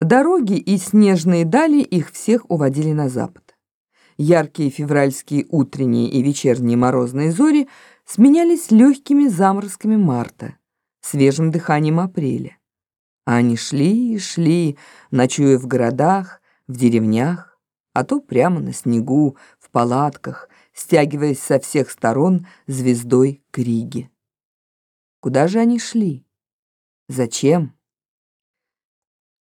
Дороги и снежные дали их всех уводили на запад. Яркие февральские утренние и вечерние морозные зори сменялись легкими заморозками марта, свежим дыханием апреля. А они шли и шли, ночуя в городах, в деревнях, а то прямо на снегу, в палатках, стягиваясь со всех сторон звездой к Риге. Куда же они шли? Зачем?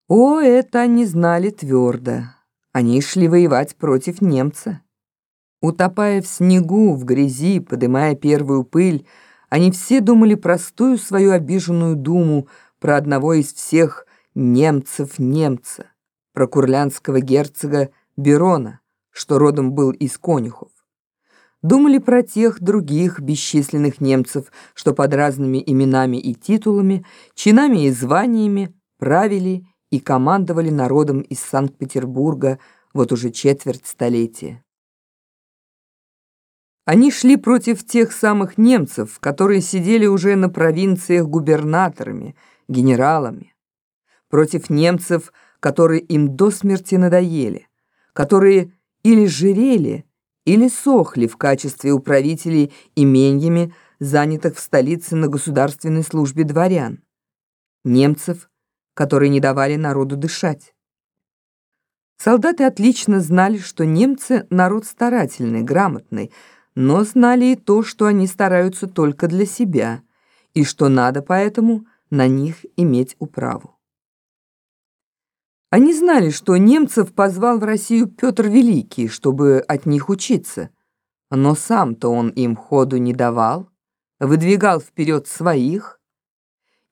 О, это они знали твердо. Они шли воевать против немца. Утопая в снегу, в грязи, подымая первую пыль, они все думали простую свою обиженную думу про одного из всех немцев-немца, про курлянского герцога Берона, что родом был из конюхов. Думали про тех других бесчисленных немцев, что под разными именами и титулами, чинами и званиями правили и командовали народом из Санкт-Петербурга вот уже четверть столетия. Они шли против тех самых немцев, которые сидели уже на провинциях губернаторами, генералами, против немцев, которые им до смерти надоели, которые или жирели, или сохли в качестве управителей именьями, занятых в столице на государственной службе дворян, немцев, которые не давали народу дышать. Солдаты отлично знали, что немцы — народ старательный, грамотный, но знали и то, что они стараются только для себя, и что надо поэтому на них иметь управу. Они знали, что немцев позвал в Россию Петр Великий, чтобы от них учиться, но сам-то он им ходу не давал, выдвигал вперед своих,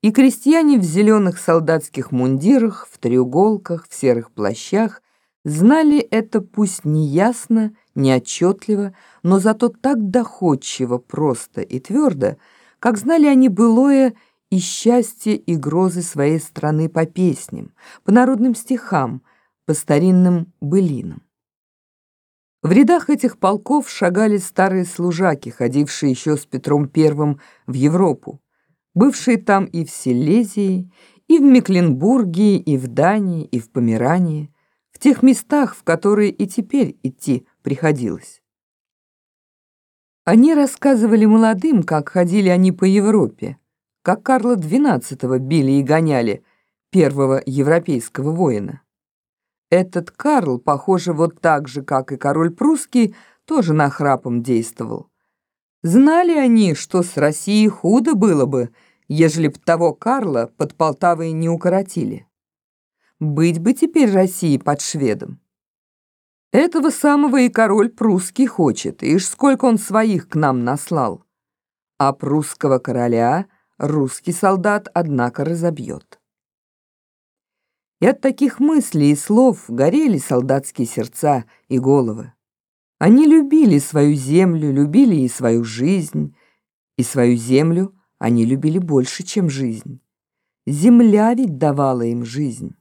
и крестьяне в зеленых солдатских мундирах, в треуголках, в серых плащах знали это пусть не ясно, не отчетливо, но зато так доходчиво, просто и твердо, как знали они былое и счастье и грозы своей страны по песням, по народным стихам, по старинным былинам. В рядах этих полков шагали старые служаки, ходившие еще с Петром I в Европу бывшие там и в Силезии, и в Мекленбурге, и в Дании, и в Померании, в тех местах, в которые и теперь идти приходилось. Они рассказывали молодым, как ходили они по Европе, как Карла XII били и гоняли, первого европейского воина. Этот Карл, похоже, вот так же, как и король прусский, тоже нахрапом действовал. Знали они, что с Россией худо было бы, ежели б того Карла под Полтавой не укоротили. Быть бы теперь России под шведом. Этого самого и король прусский хочет, ишь сколько он своих к нам наслал. А прусского короля русский солдат, однако, разобьет. И от таких мыслей и слов горели солдатские сердца и головы. Они любили свою землю, любили и свою жизнь, и свою землю они любили больше, чем жизнь. Земля ведь давала им жизнь.